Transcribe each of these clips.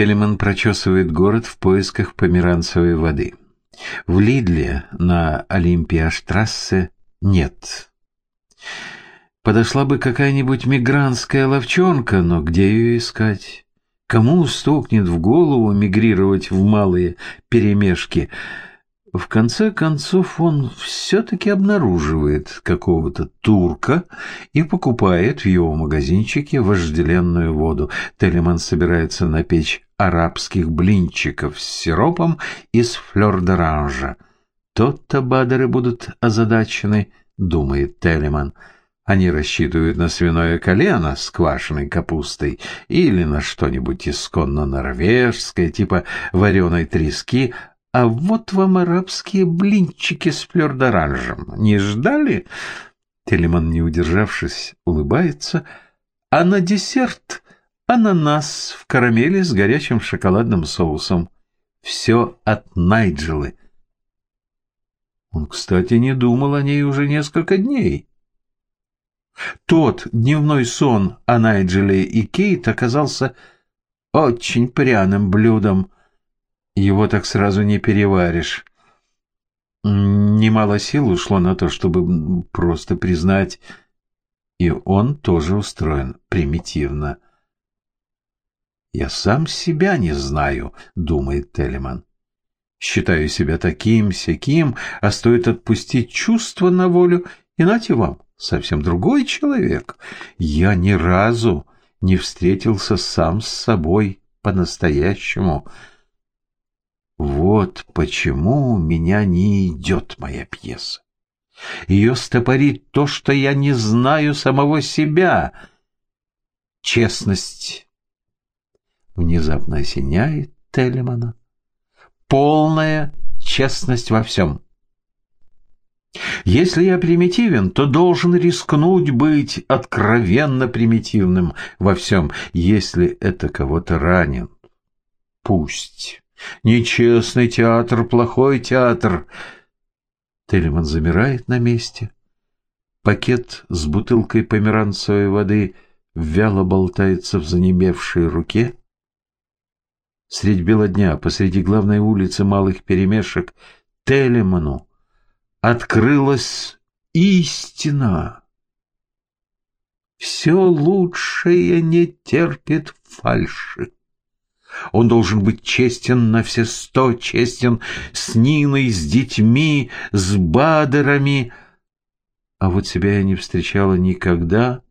Телеман прочесывает город в поисках померанцевой воды. В Лидле на Олимпиаштрассе нет. Подошла бы какая-нибудь мигрантская ловчонка, но где ее искать? Кому стукнет в голову мигрировать в малые перемешки? В конце концов он все-таки обнаруживает какого-то турка и покупает в его магазинчике вожделенную воду. Телеман собирается напечь арабских блинчиков с сиропом из флёр-д'оранжа. Тот-то бадеры будут озадачены, думает Телеман. Они рассчитывают на свиное колено с квашеной капустой или на что-нибудь исконно норвежское, типа вареной трески, а вот вам арабские блинчики с флёр-д'оранжем. Не ждали? Телеман, не удержавшись, улыбается. А на десерт ананас в карамели с горячим шоколадным соусом. Все от Найджелы. Он, кстати, не думал о ней уже несколько дней. Тот дневной сон о Найджеле и Кейт оказался очень пряным блюдом. Его так сразу не переваришь. Немало сил ушло на то, чтобы просто признать, и он тоже устроен примитивно. «Я сам себя не знаю», — думает Телеман. «Считаю себя таким-сяким, а стоит отпустить чувства на волю, и нате вам, совсем другой человек. Я ни разу не встретился сам с собой по-настоящему». Вот почему у меня не идет моя пьеса. Ее стопорит то, что я не знаю самого себя. Честность внезапно осеняет Телемана. Полная честность во всем. Если я примитивен, то должен рискнуть быть откровенно примитивным во всем. Если это кого-то ранит, пусть. Нечестный театр, плохой театр. Телеман замирает на месте. Пакет с бутылкой померанцевой воды вяло болтается в занемевшей руке. Средь бела дня, посреди главной улицы малых перемешек, Телеману открылась истина. Все лучшее не терпит фальши. Он должен быть честен на все сто, честен с Ниной, с детьми, с Бадерами. А вот себя я не встречала никогда.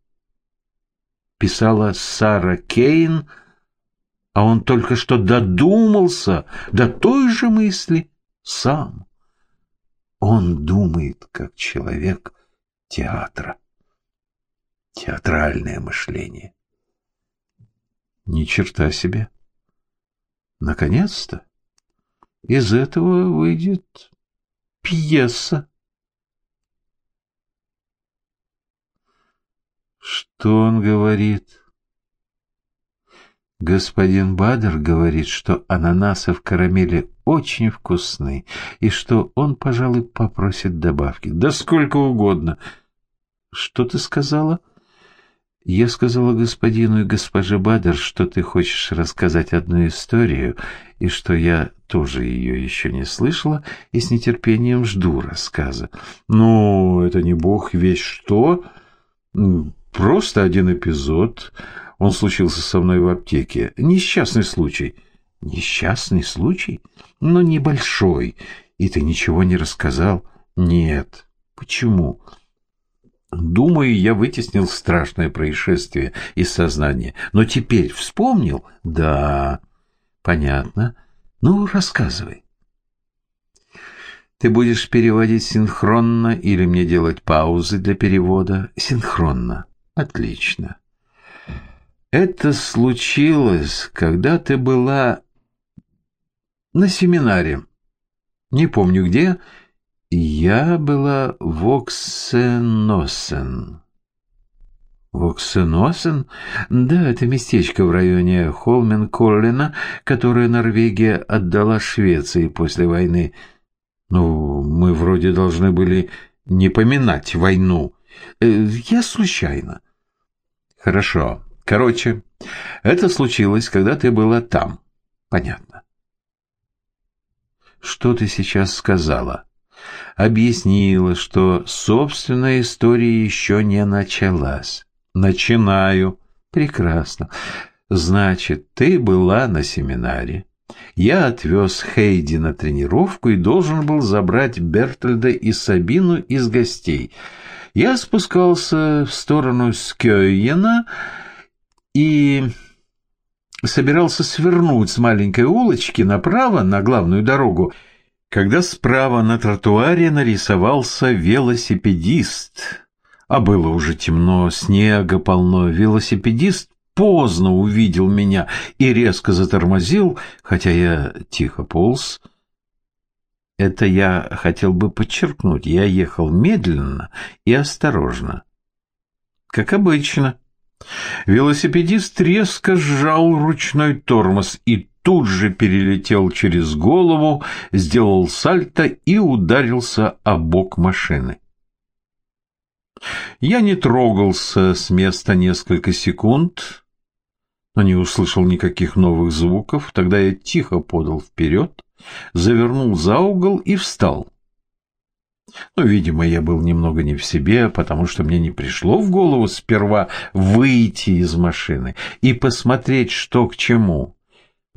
Писала Сара Кейн, а он только что додумался до той же мысли сам. Он думает, как человек театра. Театральное мышление. Ни черта себе. Наконец-то из этого выйдет пьеса. Что он говорит? Господин Бадер говорит, что ананасы в карамели очень вкусны, и что он, пожалуй, попросит добавки. Да сколько угодно. Что ты сказала? Я сказала господину и госпоже Бадер, что ты хочешь рассказать одну историю, и что я тоже ее еще не слышала, и с нетерпением жду рассказа. Ну, это не бог весь что, просто один эпизод. Он случился со мной в аптеке. Несчастный случай. Несчастный случай? Но небольшой. И ты ничего не рассказал? Нет. Почему? Думаю, я вытеснил страшное происшествие из сознания. Но теперь вспомнил? Да, понятно. Ну, рассказывай. Ты будешь переводить синхронно или мне делать паузы для перевода? Синхронно. Отлично. Это случилось, когда ты была на семинаре. Не помню где, я была в Оксеносен. Оксеносен? Да, это местечко в районе Холмен-Коллина, которое Норвегия отдала Швеции после войны. Ну, мы вроде должны были не поминать войну. Э, я случайно. Хорошо. Короче, это случилось, когда ты была там. Понятно. Что ты сейчас сказала? Объяснила, что собственная история еще не началась. Начинаю. Прекрасно. Значит, ты была на семинаре. Я отвез Хейди на тренировку и должен был забрать Бертольда и Сабину из гостей. Я спускался в сторону Скёйена и собирался свернуть с маленькой улочки направо на главную дорогу, когда справа на тротуаре нарисовался велосипедист. А было уже темно, снега полно. Велосипедист поздно увидел меня и резко затормозил, хотя я тихо полз. Это я хотел бы подчеркнуть. Я ехал медленно и осторожно. Как обычно. Велосипедист резко сжал ручной тормоз и тут же перелетел через голову, сделал сальто и ударился о бок машины. Я не трогался с места несколько секунд, но не услышал никаких новых звуков. Тогда я тихо подал вперед, завернул за угол и встал. Но, видимо, я был немного не в себе, потому что мне не пришло в голову сперва выйти из машины и посмотреть, что к чему.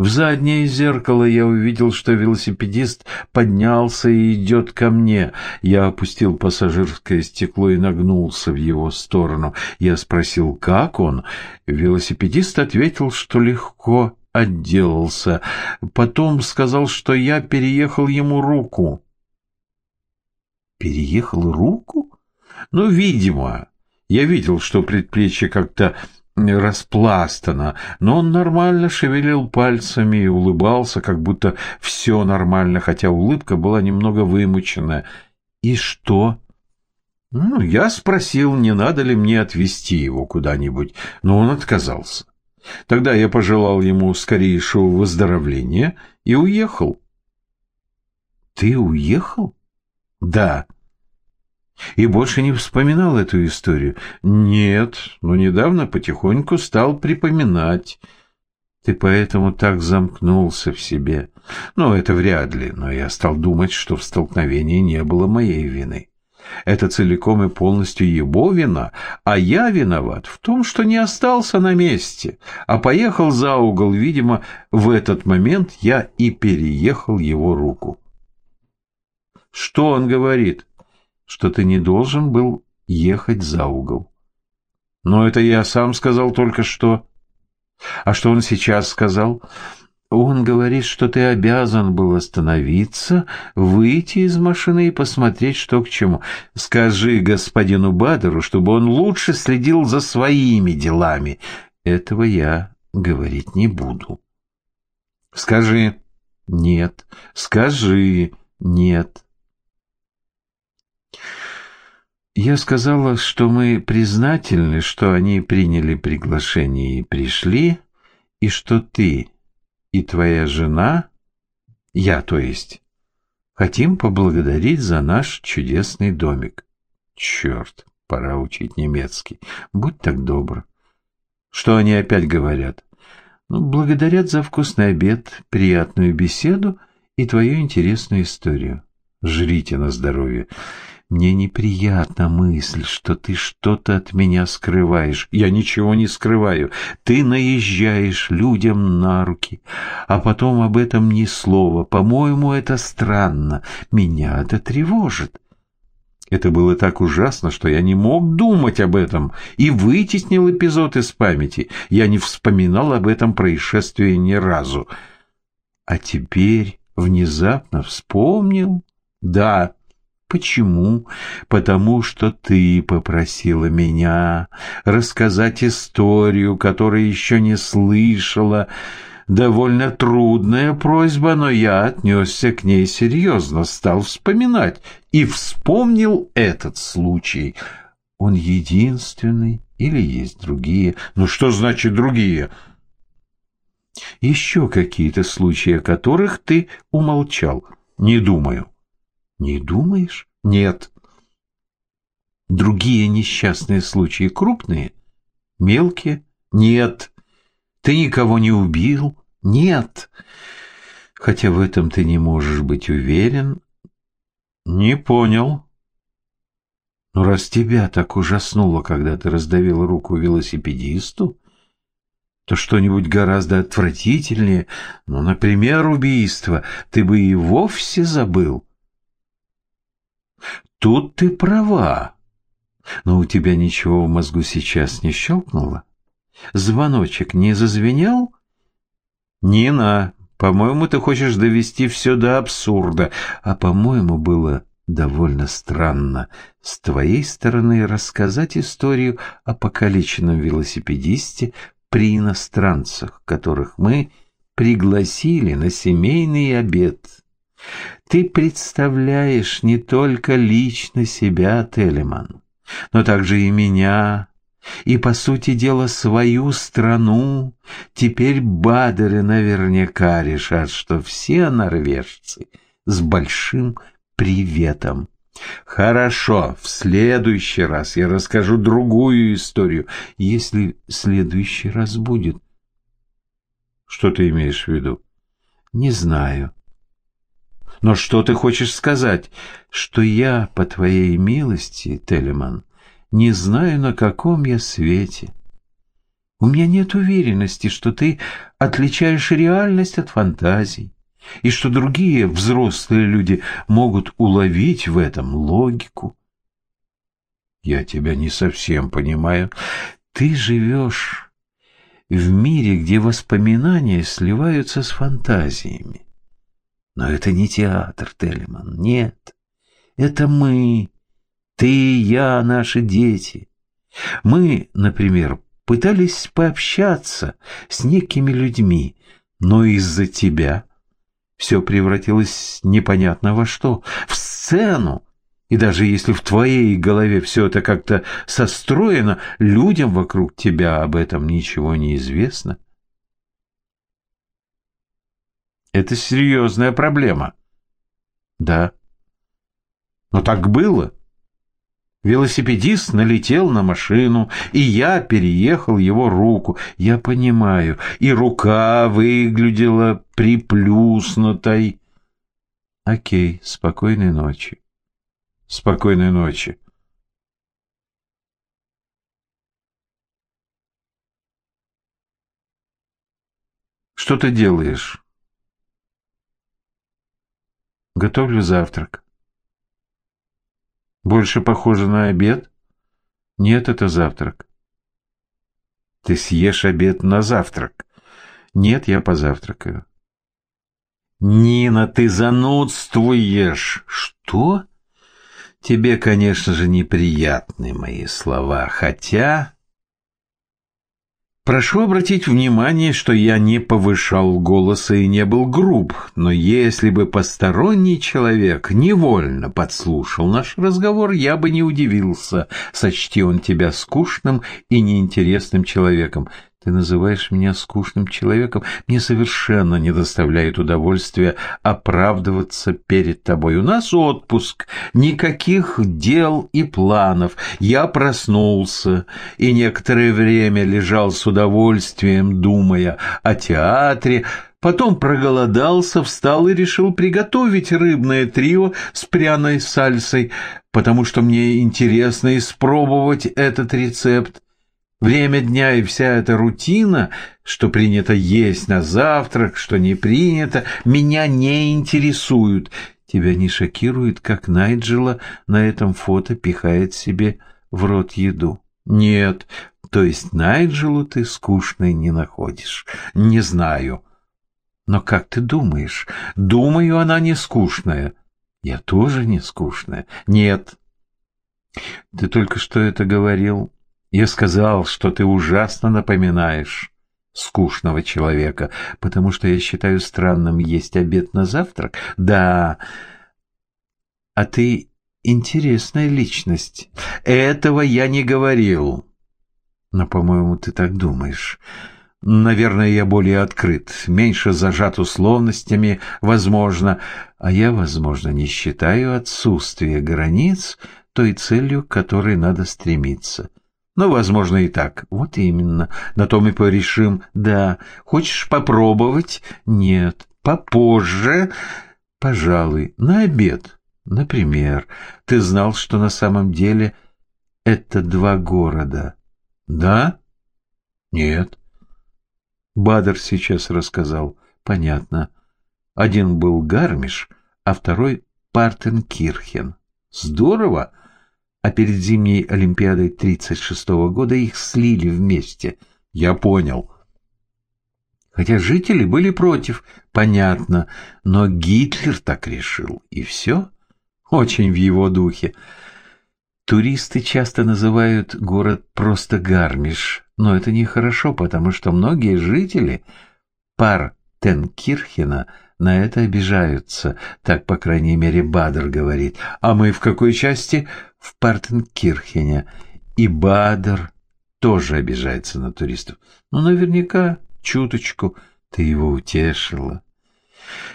В заднее зеркало я увидел, что велосипедист поднялся и идет ко мне. Я опустил пассажирское стекло и нагнулся в его сторону. Я спросил, как он? Велосипедист ответил, что легко отделался. Потом сказал, что я переехал ему руку. Переехал руку? Ну, видимо. Я видел, что предплечье как-то распластано, но он нормально шевелил пальцами и улыбался, как будто все нормально, хотя улыбка была немного вымученная. «И что?» Ну, я спросил, не надо ли мне отвезти его куда-нибудь, но он отказался. Тогда я пожелал ему скорейшего выздоровления и уехал. «Ты уехал?» «Да». И больше не вспоминал эту историю? Нет, но недавно потихоньку стал припоминать. Ты поэтому так замкнулся в себе. Ну, это вряд ли, но я стал думать, что в столкновении не было моей вины. Это целиком и полностью его вина, а я виноват в том, что не остался на месте, а поехал за угол. Видимо, в этот момент я и переехал его руку. Что он говорит? Что ты не должен был ехать за угол. Но это я сам сказал только что. А что он сейчас сказал? Он говорит, что ты обязан был остановиться, выйти из машины и посмотреть, что к чему. Скажи господину Бадеру, чтобы он лучше следил за своими делами. Этого я говорить не буду. Скажи «нет», скажи «нет». Я сказала, что мы признательны, что они приняли приглашение и пришли, и что ты и твоя жена, я, то есть, хотим поблагодарить за наш чудесный домик. Черт, пора учить немецкий. Будь так добр. Что они опять говорят? Ну, благодарят за вкусный обед, приятную беседу и твою интересную историю. Жрите на здоровье. Мне неприятна мысль, что ты что-то от меня скрываешь. Я ничего не скрываю. Ты наезжаешь людям на руки, а потом об этом ни слова. По-моему, это странно. Меня это тревожит. Это было так ужасно, что я не мог думать об этом и вытеснил эпизод из памяти. Я не вспоминал об этом происшествии ни разу. А теперь внезапно вспомнил. Да, Почему? Потому что ты попросила меня рассказать историю, которую еще не слышала. Довольно трудная просьба, но я отнесся к ней серьезно, стал вспоминать и вспомнил этот случай. Он единственный или есть другие? Ну что значит другие? Еще какие-то случаи, о которых ты умолчал? Не думаю. Не думаешь? Нет. Другие несчастные случаи крупные? Мелкие? Нет. Ты никого не убил? Нет. Хотя в этом ты не можешь быть уверен. Не понял. Но раз тебя так ужаснуло, когда ты раздавил руку велосипедисту, то что-нибудь гораздо отвратительнее, ну, например, убийство, ты бы и вовсе забыл. Тут ты права. Но у тебя ничего в мозгу сейчас не щелкнуло? Звоночек не зазвенел? Нина, по-моему, ты хочешь довести все до абсурда, а, по-моему, было довольно странно с твоей стороны рассказать историю о покалеченном велосипедисте при иностранцах, которых мы пригласили на семейный обед. Ты представляешь не только лично себя, Телеман, но также и меня, и, по сути дела, свою страну. Теперь Бадеры наверняка решат, что все норвежцы с большим приветом. Хорошо, в следующий раз я расскажу другую историю, если следующий раз будет. Что ты имеешь в виду? Не знаю. Но что ты хочешь сказать? Что я, по твоей милости, Телеман, не знаю, на каком я свете. У меня нет уверенности, что ты отличаешь реальность от фантазий, и что другие взрослые люди могут уловить в этом логику. Я тебя не совсем понимаю. Ты живешь в мире, где воспоминания сливаются с фантазиями. Но это не театр, Телеман, нет. Это мы, ты и я, наши дети. Мы, например, пытались пообщаться с некими людьми, но из-за тебя все превратилось непонятно во что, в сцену. И даже если в твоей голове все это как-то состроено, людям вокруг тебя об этом ничего не известно. Это серьезная проблема. Да. Но так было. Велосипедист налетел на машину, и я переехал его руку. Я понимаю, и рука выглядела приплюснутой. Окей, спокойной ночи. Спокойной ночи. Что ты делаешь? Готовлю завтрак. Больше похоже на обед? Нет, это завтрак. Ты съешь обед на завтрак. Нет, я позавтракаю. Нина, ты занудствуешь. Что? Тебе, конечно же, неприятны мои слова, хотя... Прошу обратить внимание, что я не повышал голоса и не был груб, но если бы посторонний человек невольно подслушал наш разговор, я бы не удивился, сочти он тебя скучным и неинтересным человеком. Ты называешь меня скучным человеком. Мне совершенно не доставляет удовольствия оправдываться перед тобой. У нас отпуск, никаких дел и планов. Я проснулся и некоторое время лежал с удовольствием, думая о театре, Потом проголодался, встал и решил приготовить рыбное трио с пряной сальсой, потому что мне интересно испробовать этот рецепт. Время дня и вся эта рутина, что принято есть на завтрак, что не принято, меня не интересуют. Тебя не шокирует, как Найджела на этом фото пихает себе в рот еду? Нет, то есть Найджелу ты скучной не находишь. Не знаю. Но как ты думаешь? Думаю, она не скучная. Я тоже не скучная. Нет. Ты только что это говорил. Я сказал, что ты ужасно напоминаешь скучного человека, потому что я считаю странным есть обед на завтрак. Да, а ты интересная личность. Этого я не говорил. Но, по-моему, ты так думаешь. Наверное, я более открыт, меньше зажат условностями, возможно, а я, возможно, не считаю отсутствие границ той целью, к которой надо стремиться. Ну, возможно, и так. Вот именно. На том и порешим. Да. Хочешь попробовать? Нет. Попозже? Пожалуй. На обед. Например. Ты знал, что на самом деле это два города. Да? Нет. Бадр сейчас рассказал. Понятно. Один был Гармиш, а второй Партенкирхен. Здорово! А перед зимней Олимпиадой 36 -го года их слили вместе. Я понял. Хотя жители были против, понятно, но Гитлер так решил, и все. Очень в его духе. Туристы часто называют город просто Гармиш, но это нехорошо, потому что многие жители Партенкирхена на это обижаются, так, по крайней мере, Бадр говорит. А мы в какой части? В Партенкирхене. И Бадр тоже обижается на туристов. Ну, наверняка, чуточку, ты его утешила.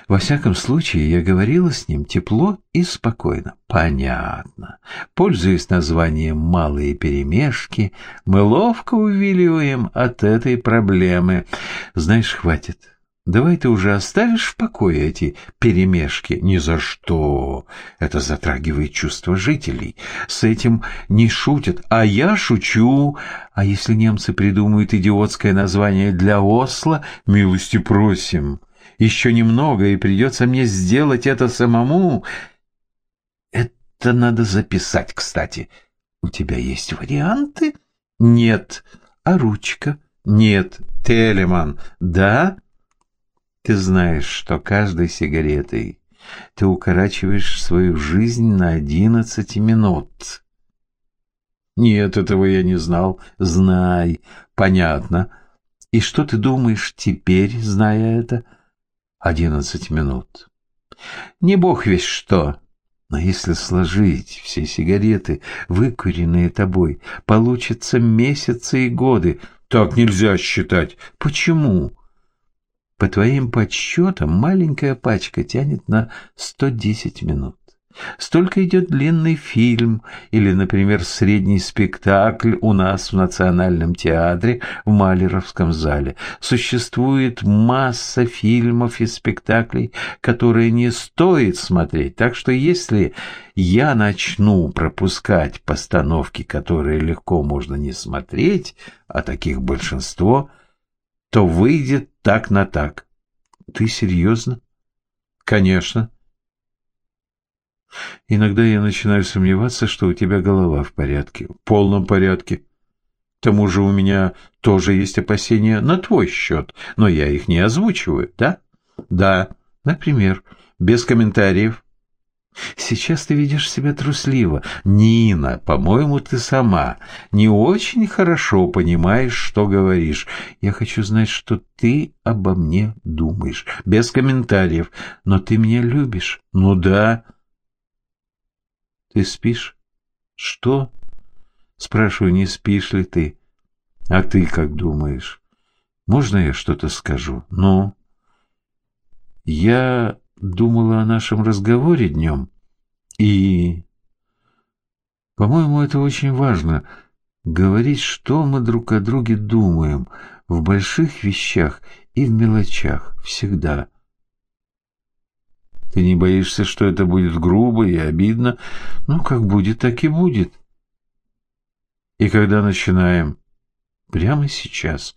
Во всяком случае, я говорила с ним тепло и спокойно. Понятно. Пользуясь названием «малые перемешки», мы ловко увиливаем от этой проблемы. Знаешь, хватит. Давай ты уже оставишь в покое эти перемешки. Ни за что. Это затрагивает чувства жителей. С этим не шутят. А я шучу. А если немцы придумают идиотское название для Осло, милости просим. Еще немного, и придется мне сделать это самому. Это надо записать, кстати. У тебя есть варианты? Нет. А ручка? Нет. Телеман? Да? Ты знаешь, что каждой сигаретой ты укорачиваешь свою жизнь на одиннадцать минут. Нет, этого я не знал. Знай. Понятно. И что ты думаешь теперь, зная это? Одиннадцать минут. Не бог весь что. Но если сложить все сигареты, выкуренные тобой, получится месяцы и годы. Так нельзя считать. Почему? По твоим подсчетам, маленькая пачка тянет на 110 минут. Столько идет длинный фильм или, например, средний спектакль у нас в Национальном театре в Малеровском зале. Существует масса фильмов и спектаклей, которые не стоит смотреть. Так что если я начну пропускать постановки, которые легко можно не смотреть, а таких большинство – то выйдет так на так. Ты серьезно? Конечно. Иногда я начинаю сомневаться, что у тебя голова в порядке, в полном порядке. К тому же у меня тоже есть опасения на твой счет, но я их не озвучиваю, да? Да, например, без комментариев. Сейчас ты ведешь себя трусливо. Нина, по-моему, ты сама не очень хорошо понимаешь, что говоришь. Я хочу знать, что ты обо мне думаешь. Без комментариев. Но ты меня любишь? Ну да. Ты спишь? Что? Спрашиваю, не спишь ли ты? А ты как думаешь? Можно я что-то скажу? Ну? Я думала о нашем разговоре днем, и, по-моему, это очень важно — говорить, что мы друг о друге думаем в больших вещах и в мелочах, всегда. Ты не боишься, что это будет грубо и обидно? Ну, как будет, так и будет. И когда начинаем? Прямо сейчас.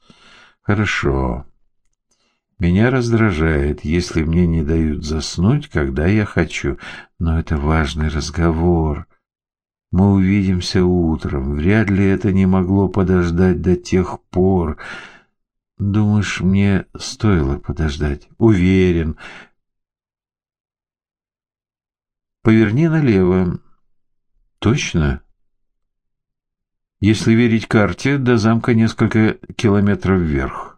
Хорошо. Меня раздражает, если мне не дают заснуть, когда я хочу, но это важный разговор. Мы увидимся утром. Вряд ли это не могло подождать до тех пор. Думаешь, мне стоило подождать? Уверен. Поверни налево. Точно? Если верить карте, до замка несколько километров вверх.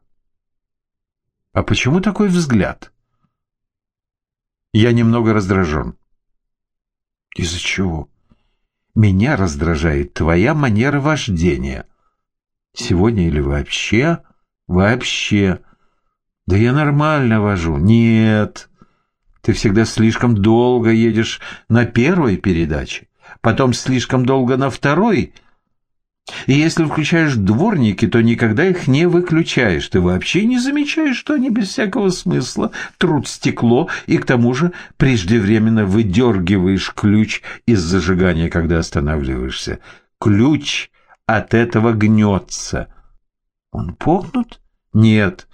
А почему такой взгляд? Я немного раздражен. Из-за чего? Меня раздражает твоя манера вождения. Сегодня или вообще? Вообще. Да я нормально вожу. Нет. Ты всегда слишком долго едешь на первой передаче, потом слишком долго на второй. И если включаешь дворники, то никогда их не выключаешь. Ты вообще не замечаешь, что они без всякого смысла трут стекло, и к тому же преждевременно выдергиваешь ключ из зажигания, когда останавливаешься. Ключ от этого гнется. Он погнут? Нет.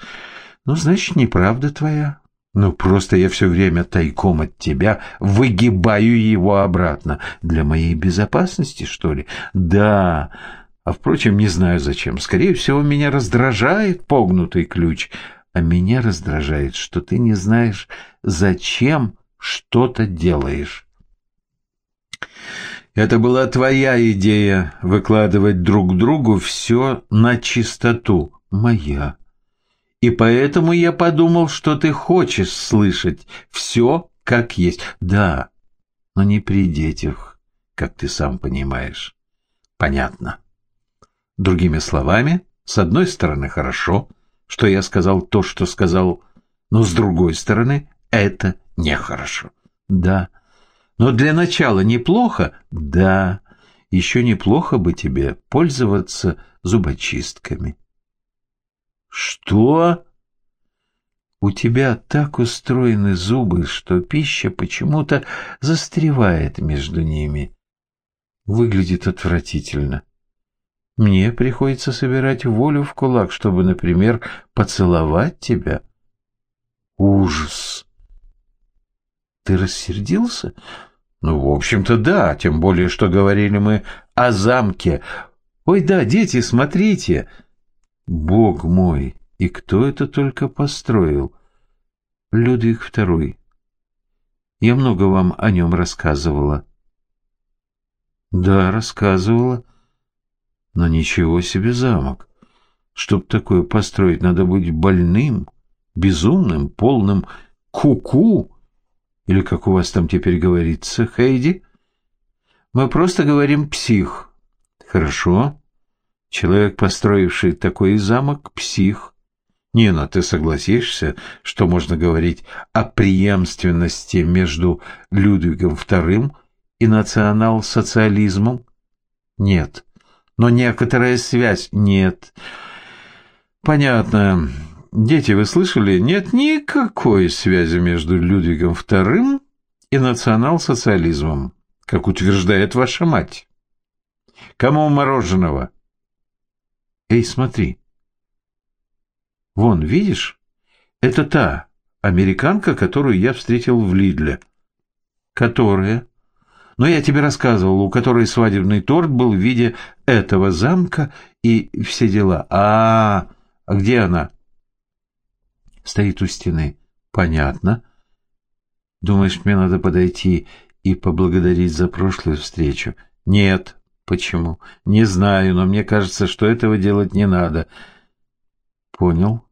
Ну, значит, неправда твоя. Ну, просто я все время тайком от тебя выгибаю его обратно. Для моей безопасности, что ли? Да. А, впрочем, не знаю зачем. Скорее всего, меня раздражает погнутый ключ. А меня раздражает, что ты не знаешь, зачем что-то делаешь. Это была твоя идея — выкладывать друг другу все на чистоту. Моя. И поэтому я подумал, что ты хочешь слышать все как есть. Да, но не при детях, как ты сам понимаешь. Понятно. Другими словами, с одной стороны, хорошо, что я сказал то, что сказал, но с другой стороны, это нехорошо. Да. Но для начала неплохо? Да. Еще неплохо бы тебе пользоваться зубочистками. Что? У тебя так устроены зубы, что пища почему-то застревает между ними. Выглядит отвратительно. Мне приходится собирать волю в кулак, чтобы, например, поцеловать тебя. Ужас! Ты рассердился? Ну, в общем-то, да, тем более, что говорили мы о замке. Ой, да, дети, смотрите! Бог мой, и кто это только построил? Людвиг II. Я много вам о нем рассказывала. Да, рассказывала. Но ничего себе замок. Чтоб такое построить, надо быть больным, безумным, полным куку. -ку. Или как у вас там теперь говорится, Хейди? Мы просто говорим «псих». Хорошо. Человек, построивший такой замок, псих. Нина, ты согласишься, что можно говорить о преемственности между Людвигом II и национал-социализмом? Нет. Но некоторая связь нет. Понятно. Дети, вы слышали? Нет никакой связи между Людвигом II и национал-социализмом, как утверждает ваша мать. Кому мороженого? Эй, смотри. Вон, видишь? Это та американка, которую я встретил в Лидле. Которая? Но я тебе рассказывал, у которой свадебный торт был в виде этого замка и все дела. А, а где она? Стоит у стены. Понятно. Думаешь, мне надо подойти и поблагодарить за прошлую встречу? Нет. Почему? Не знаю, но мне кажется, что этого делать не надо. Понял.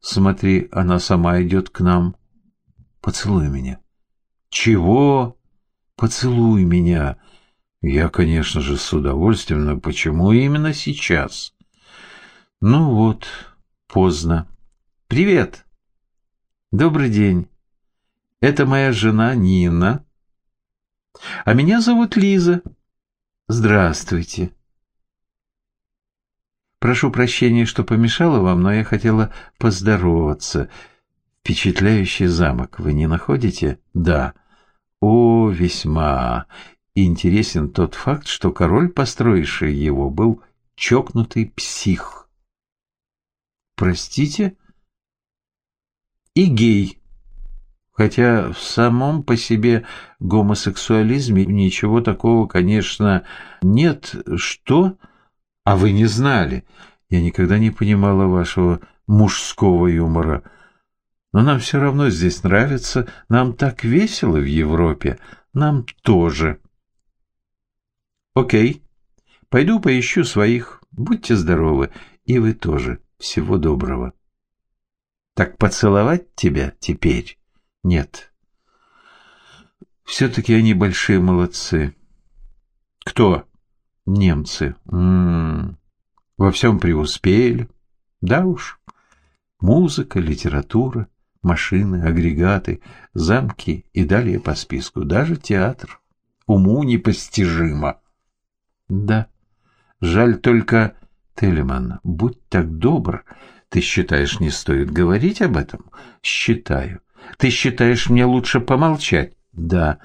Смотри, она сама идет к нам. Поцелуй меня. Чего? Поцелуй меня. Я, конечно же, с удовольствием, но почему именно сейчас? Ну вот, поздно. Привет. Добрый день. Это моя жена Нина. А меня зовут Лиза. Здравствуйте. Прошу прощения, что помешала вам, но я хотела поздороваться. Впечатляющий замок, вы не находите? Да. О, весьма. Интересен тот факт, что король, построивший его, был чокнутый псих. Простите? И гей. Хотя в самом по себе гомосексуализме ничего такого, конечно, нет. Что? А вы не знали. Я никогда не понимала вашего мужского юмора. Но нам все равно здесь нравится. Нам так весело в Европе. Нам тоже. Окей. Пойду поищу своих. Будьте здоровы. И вы тоже. Всего доброго. Так поцеловать тебя теперь? Нет. Все-таки они большие молодцы. Кто? Немцы. М м-м. -м -м. Во всем преуспели. Да уж. Музыка, литература, машины, агрегаты, замки и далее по списку. Даже театр. Уму непостижимо. Да. Жаль только... Телеман, будь так добр. Ты считаешь, не стоит говорить об этом? Считаю. Ты считаешь, мне лучше помолчать? Да.